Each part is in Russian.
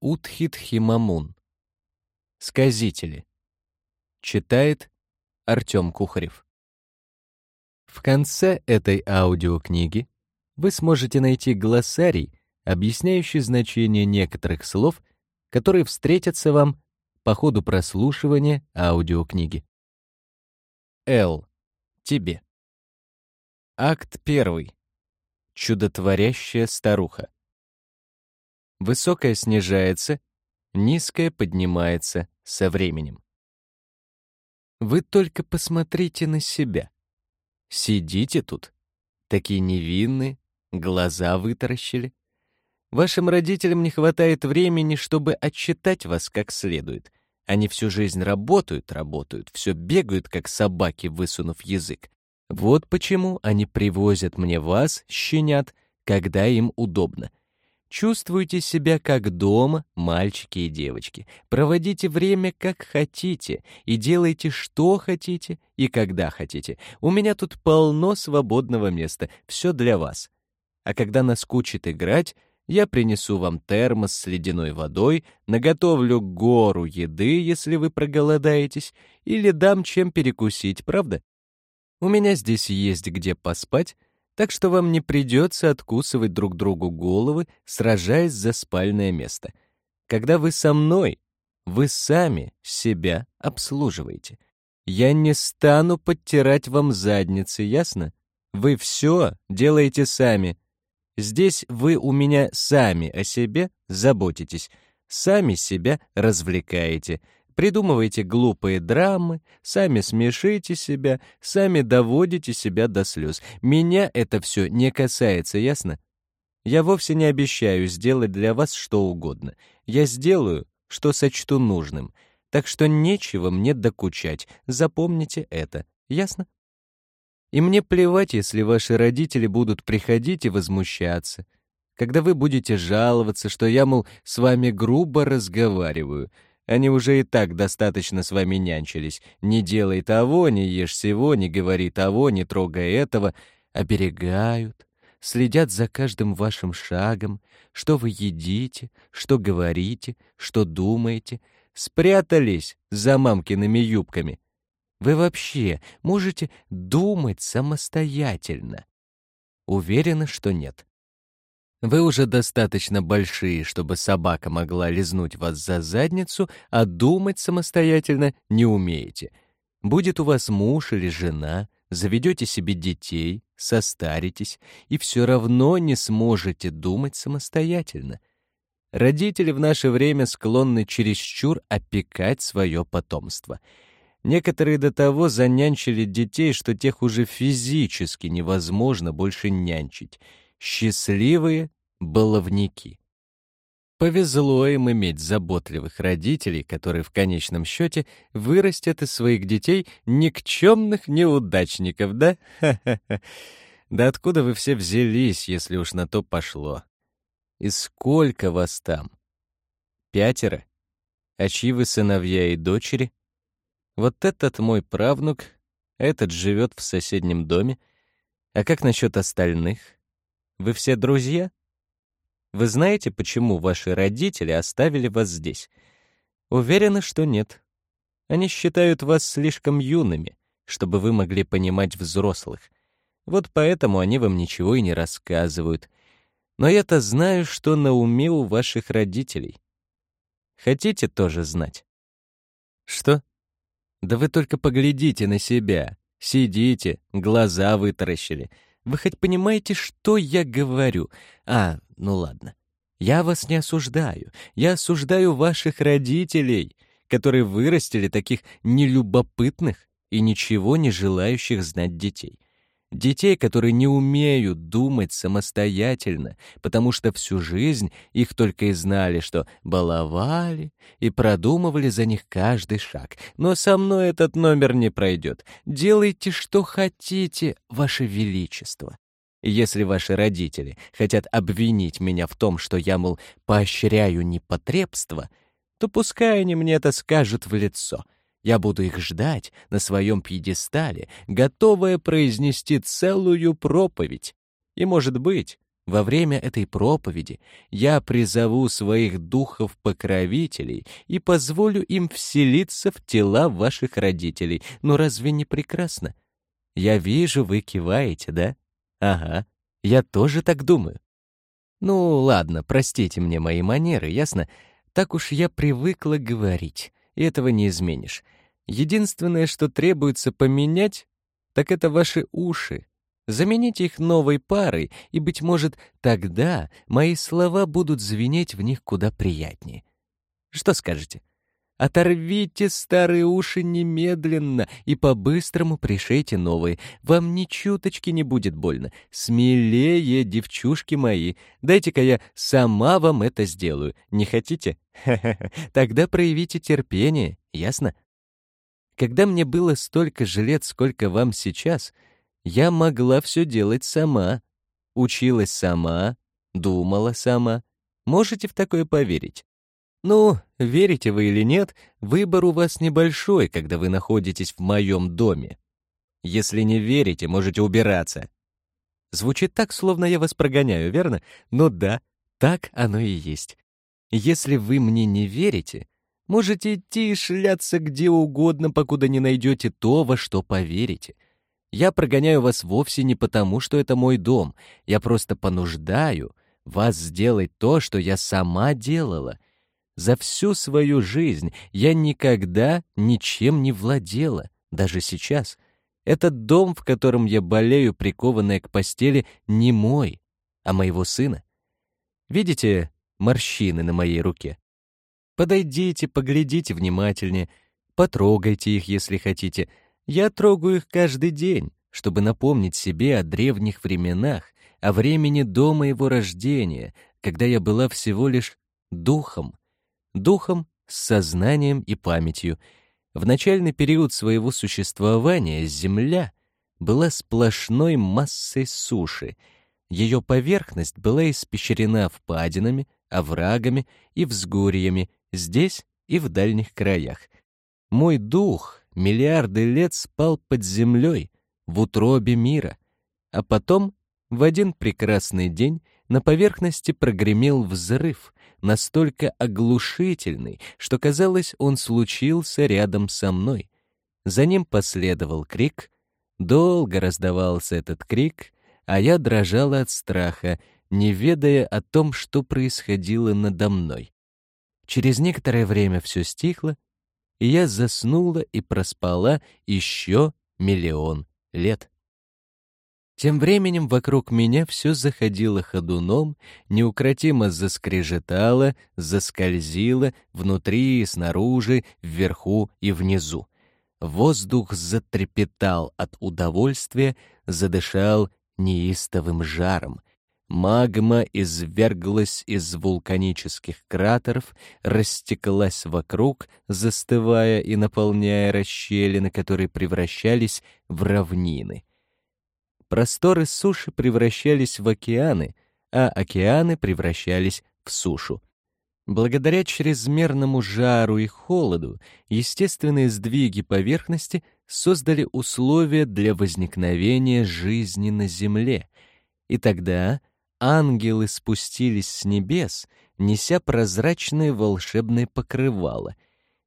Утхит-Химамун. Сказители. Читает Артем Кухарев. В конце этой аудиокниги вы сможете найти глоссарий, объясняющий значение некоторых слов, которые встретятся вам по ходу прослушивания аудиокниги. Л. Тебе. Акт первый. Чудотворящая старуха. Высокое снижается, низкое поднимается со временем. Вы только посмотрите на себя. Сидите тут, такие невинные, глаза вытаращили. Вашим родителям не хватает времени, чтобы отчитать вас как следует. Они всю жизнь работают, работают, все бегают, как собаки, высунув язык. Вот почему они привозят мне вас, щенят, когда им удобно. Чувствуйте себя как дома, мальчики и девочки. Проводите время как хотите и делайте что хотите и когда хотите. У меня тут полно свободного места, все для вас. А когда наскучит играть, я принесу вам термос с ледяной водой, наготовлю гору еды, если вы проголодаетесь, или дам чем перекусить, правда? У меня здесь есть где поспать, так что вам не придется откусывать друг другу головы, сражаясь за спальное место. Когда вы со мной, вы сами себя обслуживаете. Я не стану подтирать вам задницы, ясно? Вы все делаете сами. Здесь вы у меня сами о себе заботитесь, сами себя развлекаете — придумываете глупые драмы, сами смешите себя, сами доводите себя до слез. Меня это все не касается, ясно? Я вовсе не обещаю сделать для вас что угодно. Я сделаю, что сочту нужным. Так что нечего мне докучать, запомните это, ясно? И мне плевать, если ваши родители будут приходить и возмущаться. Когда вы будете жаловаться, что я, мол, с вами грубо разговариваю — они уже и так достаточно с вами нянчились. Не делай того, не ешь сего, не говори того, не трогай этого. Оберегают, следят за каждым вашим шагом, что вы едите, что говорите, что думаете. Спрятались за мамкиными юбками. Вы вообще можете думать самостоятельно? Уверена, что нет. Вы уже достаточно большие, чтобы собака могла лизнуть вас за задницу, а думать самостоятельно не умеете. Будет у вас муж или жена, заведете себе детей, состаритесь, и все равно не сможете думать самостоятельно. Родители в наше время склонны чересчур опекать свое потомство. Некоторые до того занянчили детей, что тех уже физически невозможно больше нянчить — счастливые баловники. Повезло им иметь заботливых родителей, которые в конечном счете вырастят из своих детей никчемных неудачников, да? Да откуда вы все взялись, если уж на то пошло? И сколько вас там? Пятеро? А чьи вы сыновья и дочери? Вот этот мой правнук, этот живет в соседнем доме. А как насчет остальных? Вы все друзья? Вы знаете, почему ваши родители оставили вас здесь? Уверена, что нет. Они считают вас слишком юными, чтобы вы могли понимать взрослых. Вот поэтому они вам ничего и не рассказывают. Но я-то знаю, что на уме у ваших родителей. Хотите тоже знать? Что? Да вы только поглядите на себя. Сидите, глаза вытаращили — вы хоть понимаете, что я говорю? А, ну ладно. Я вас не осуждаю. Я осуждаю ваших родителей, которые вырастили таких нелюбопытных и ничего не желающих знать детей. Детей, которые не умеют думать самостоятельно, потому что всю жизнь их только и знали, что баловали и продумывали за них каждый шаг. Но со мной этот номер не пройдет. Делайте, что хотите, Ваше Величество. Если ваши родители хотят обвинить меня в том, что я, мол, поощряю непотребство, то пускай они мне это скажут в лицо — я буду их ждать на своем пьедестале, готовая произнести целую проповедь. И, может быть, Во время этой проповеди я призову своих духов-покровителей и позволю им вселиться в тела ваших родителей. Ну разве не прекрасно? Я вижу, вы киваете, да? Ага, я тоже так думаю. Ну ладно, простите мне мои манеры, ясно? Так уж я привыкла говорить, и этого не изменишь. Единственное, что требуется поменять, так это ваши уши. Замените их новой парой, и, быть может, тогда мои слова будут звенеть в них куда приятнее. Что скажете? Оторвите старые уши немедленно и по-быстрому пришейте новые. Вам ни чуточки не будет больно. Смелее, девчушки мои. Дайте-ка я сама вам это сделаю. Не хотите? Тогда проявите терпение, ясно? Когда мне было столько же лет, сколько вам сейчас — я могла все делать сама. Училась сама, думала сама. Можете в такое поверить? Ну, верите вы или нет, выбор у вас небольшой, когда вы находитесь в моем доме. Если не верите, можете убираться. Звучит так, словно я вас прогоняю, верно? Ну да, так оно и есть. Если вы мне не верите, можете идти и шляться где угодно, покуда не найдете то, во что поверите — я прогоняю вас вовсе не потому, что это мой дом. Я просто понуждаю вас сделать то, что я сама делала. За всю свою жизнь я никогда ничем не владела, даже сейчас. Этот дом, в котором я болею, прикованная к постели, не мой, а моего сына. Видите морщины на моей руке? Подойдите, поглядите внимательнее, потрогайте их, если хотите — я трогаю их каждый день, чтобы напомнить себе о древних временах, о времени до моего рождения, когда я была всего лишь духом. Духом с сознанием и памятью. В начальный период своего существования Земля была сплошной массой суши. Ее поверхность была испещрена впадинами, оврагами и взгорьями здесь и в дальних краях. Мой дух миллиарды лет спал под землей, в утробе мира, а потом, в один прекрасный день, на поверхности прогремел взрыв, настолько оглушительный, что казалось, он случился рядом со мной. За ним последовал крик, долго раздавался этот крик, а я дрожала от страха, не ведая о том, что происходило надо мной. Через некоторое время все стихло, и я заснула и проспала еще миллион лет. Тем временем вокруг меня все заходило ходуном, неукротимо заскрежетало, заскользило внутри и снаружи, вверху и внизу. Воздух затрепетал от удовольствия, задышал неистовым жаром, Магма изверглась из вулканических кратеров, растеклась вокруг, застывая и наполняя расщелины, которые превращались в равнины. Просторы суши превращались в океаны, а океаны превращались в сушу. Благодаря чрезмерному жару и холоду естественные сдвиги поверхности создали условия для возникновения жизни на Земле, и тогда ангелы спустились с небес, неся прозрачное волшебное покрывало,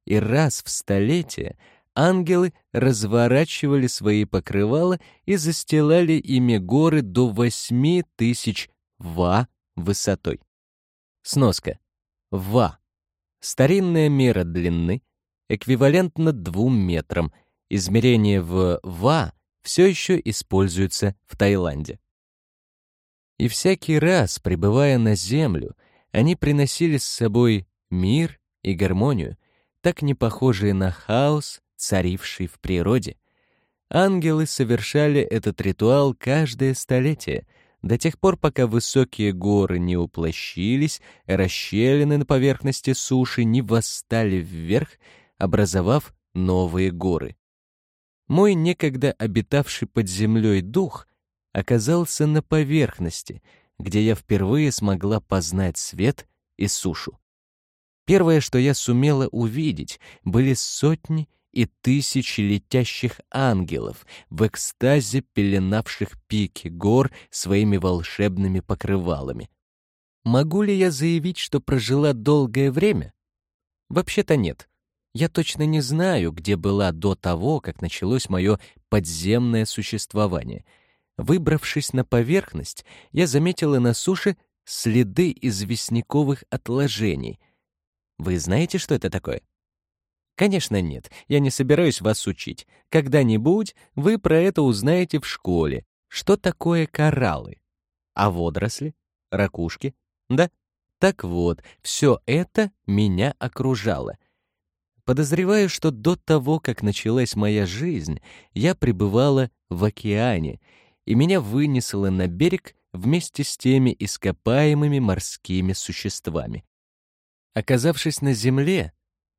и раз в столетие ангелы разворачивали свои покрывала и застилали ими горы до восьми тысяч ва высотой. Сноска. Ва. Старинная мера длины, эквивалентна двум метрам. Измерение в ва все еще используется в Таиланде. И всякий раз, пребывая на землю, они приносили с собой мир и гармонию, так не похожие на хаос, царивший в природе. Ангелы совершали этот ритуал каждое столетие, до тех пор, пока высокие горы не уплощились, расщелины на поверхности суши не восстали вверх, образовав новые горы. Мой некогда обитавший под землей дух оказался на поверхности, где я впервые смогла познать свет и сушу. Первое, что я сумела увидеть, были сотни и тысячи летящих ангелов в экстазе пеленавших пики гор своими волшебными покрывалами. Могу ли я заявить, что прожила долгое время? Вообще-то нет. Я точно не знаю, где была до того, как началось мое подземное существование. Выбравшись на поверхность, я заметила на суше следы известняковых отложений. Вы знаете, что это такое? Конечно, нет. Я не собираюсь вас учить. Когда-нибудь вы про это узнаете в школе. Что такое кораллы? А водоросли? Ракушки? Да? Так вот, все это меня окружало. Подозреваю, что до того, как началась моя жизнь, я пребывала в океане, и меня вынесло на берег вместе с теми ископаемыми морскими существами. Оказавшись на земле,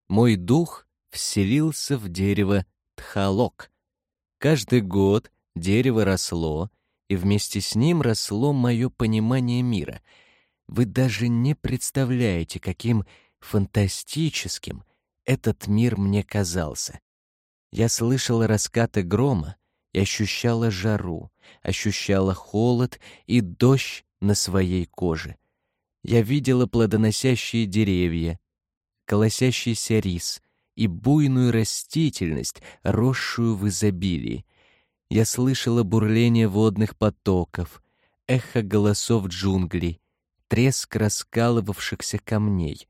мой дух вселился в дерево тхалок. Каждый год дерево росло, и вместе с ним росло мое понимание мира. Вы даже не представляете, каким фантастическим этот мир мне казался. Я слышала раскаты грома и ощущала жару, ощущала холод и дождь на своей коже. Я видела плодоносящие деревья, колосящийся рис и буйную растительность, росшую в изобилии. Я слышала бурление водных потоков, эхо голосов джунглей, треск раскалывавшихся камней.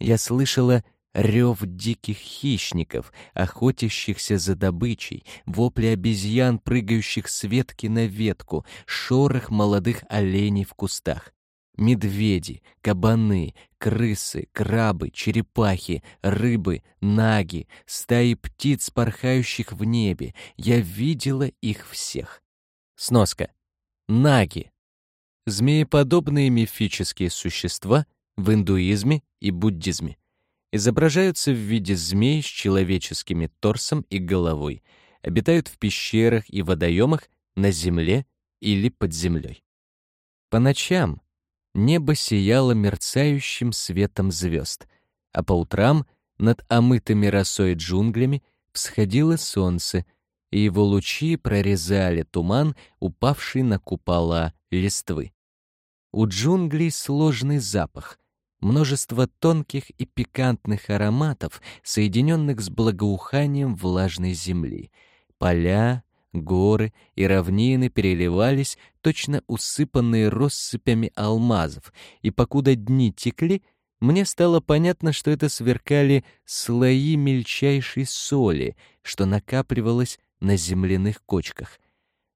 Я слышала рев диких хищников, охотящихся за добычей, вопли обезьян, прыгающих с ветки на ветку, шорох молодых оленей в кустах. Медведи, кабаны, крысы, крабы, черепахи, рыбы, наги, стаи птиц, порхающих в небе. Я видела их всех. Сноска. Наги. Змееподобные мифические существа в индуизме и буддизме изображаются в виде змей с человеческими торсом и головой, обитают в пещерах и водоемах на земле или под землей. По ночам небо сияло мерцающим светом звезд, а по утрам над омытыми росой джунглями всходило солнце, и его лучи прорезали туман, упавший на купола листвы. У джунглей сложный запах — множество тонких и пикантных ароматов, соединенных с благоуханием влажной земли. Поля, горы и равнины переливались, точно усыпанные россыпями алмазов, и покуда дни текли, мне стало понятно, что это сверкали слои мельчайшей соли, что накапливалось на земляных кочках.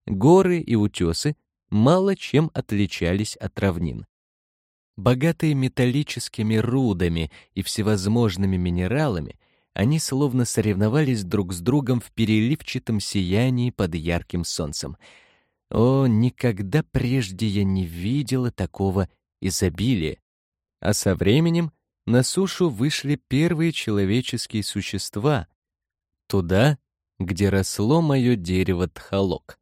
Горы и утесы мало чем отличались от равнин. Богатые металлическими рудами и всевозможными минералами, они словно соревновались друг с другом в переливчатом сиянии под ярким солнцем. О, никогда прежде я не видела такого изобилия. А со временем на сушу вышли первые человеческие существа, туда, где росло мое дерево тхалок.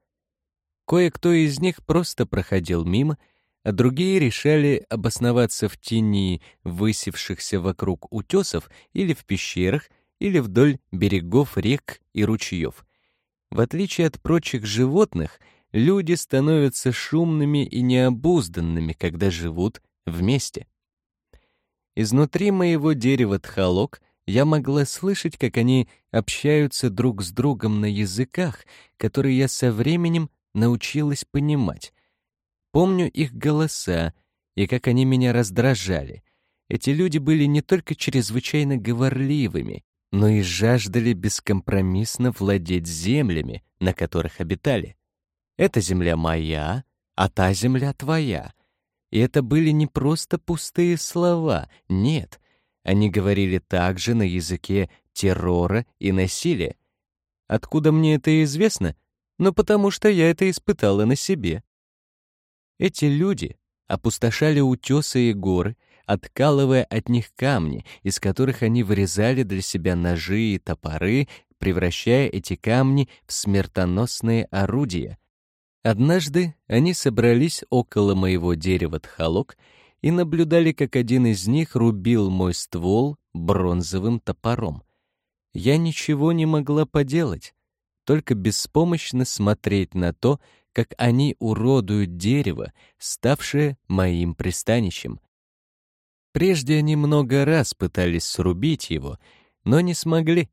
Кое-кто из них просто проходил мимо — а другие решали обосноваться в тени высевшихся вокруг утесов или в пещерах, или вдоль берегов рек и ручьев. В отличие от прочих животных, люди становятся шумными и необузданными, когда живут вместе. Изнутри моего дерева тхалок я могла слышать, как они общаются друг с другом на языках, которые я со временем научилась понимать, Помню их голоса и как они меня раздражали. Эти люди были не только чрезвычайно говорливыми, но и жаждали бескомпромиссно владеть землями, на которых обитали. Эта земля моя, а та земля твоя. И это были не просто пустые слова, нет. Они говорили также на языке террора и насилия. Откуда мне это известно? Ну, потому что я это испытала на себе. Эти люди опустошали утесы и горы, откалывая от них камни, из которых они вырезали для себя ножи и топоры, превращая эти камни в смертоносные орудия. Однажды они собрались около моего дерева тхалок и наблюдали, как один из них рубил мой ствол бронзовым топором. я ничего не могла поделать, только беспомощно смотреть на то, как они уродуют дерево, ставшее моим пристанищем. Прежде они много раз пытались срубить его, но не смогли.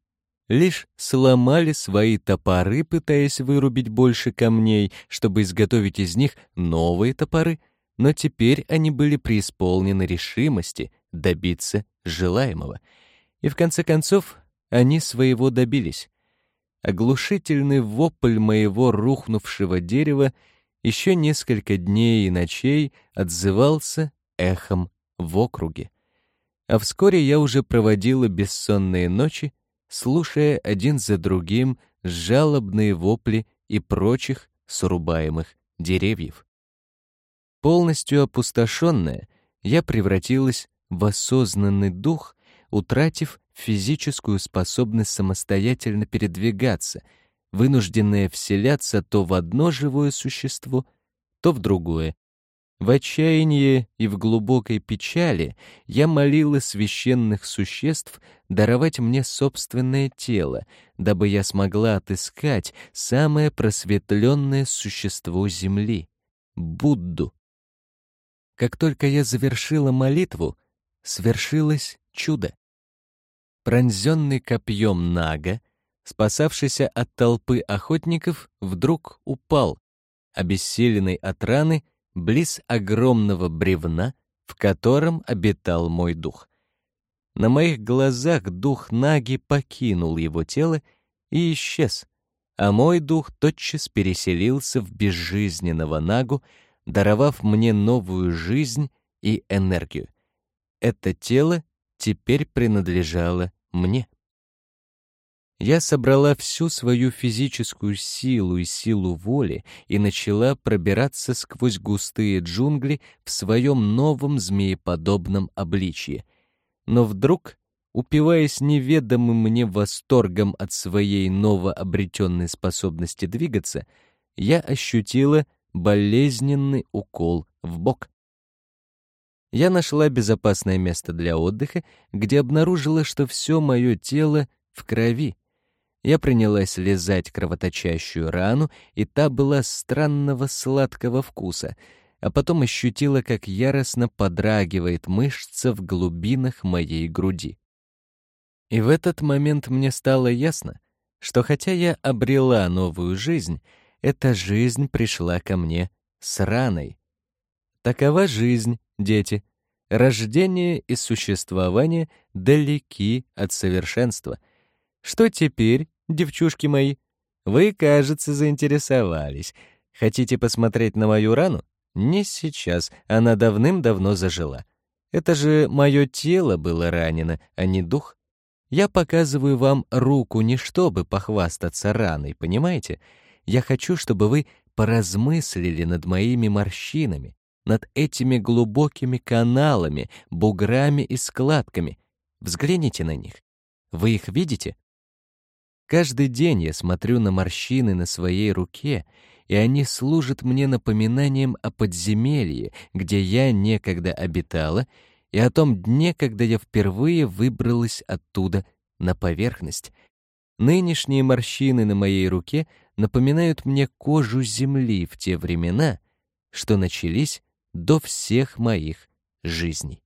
Лишь сломали свои топоры, пытаясь вырубить больше камней, чтобы изготовить из них новые топоры, но теперь они были преисполнены решимости добиться желаемого. И в конце концов они своего добились. Оглушительный вопль моего рухнувшего дерева еще несколько дней и ночей отзывался эхом в округе. А вскоре я уже проводила бессонные ночи, слушая один за другим жалобные вопли и прочих срубаемых деревьев. Полностью опустошенная, я превратилась в осознанный дух, утратив физическую способность самостоятельно передвигаться, вынужденная вселяться то в одно живое существо, то в другое, в отчаянии и в глубокой печали я молила священных существ даровать мне собственное тело, дабы я смогла отыскать самое просветленное существо Земли — Будду. Как только я завершила молитву, свершилось чудо. Пронзенный копьем Нага, спасавшийся от толпы охотников, вдруг упал, обессиленный от раны — близ огромного бревна, в котором обитал мой дух. На моих глазах дух Наги покинул его тело и исчез, а мой дух тотчас переселился в безжизненного Нагу, даровав мне новую жизнь и энергию. Это тело теперь принадлежало мне. Я собрала всю свою физическую силу и силу воли и начала пробираться сквозь густые джунгли в своем новом змееподобном обличье. Но вдруг, упиваясь неведомым мне восторгом от своей новообретенной способности двигаться, я ощутила болезненный укол в бок. Я нашла безопасное место для отдыха, где обнаружила, что все мое тело в крови, я принялась лизать кровоточащую рану, и та была странного сладкого вкуса, а потом ощутила, как яростно подрагивает мышца в глубинах моей груди. И в этот момент мне стало ясно, что хотя я обрела новую жизнь, эта жизнь пришла ко мне с раной. Такова жизнь, дети. Рождение и существование далеки от совершенства. Что теперь девчушки мои. Вы, кажется, заинтересовались. Хотите посмотреть на мою рану? Не сейчас, она давным-давно зажила. Это же мое тело было ранено, а не дух. Я показываю вам руку не чтобы похвастаться раной, понимаете? Я хочу, чтобы вы поразмыслили над моими морщинами, над этими глубокими каналами, буграми и складками. Взгляните на них. Вы их видите? Каждый день я смотрю на морщины на своей руке, и они служат мне напоминанием о подземелье, где я некогда обитала, и о том дне, когда я впервые выбралась оттуда на поверхность. Нынешние морщины на моей руке напоминают мне кожу земли в те времена, что начались до всех моих жизней.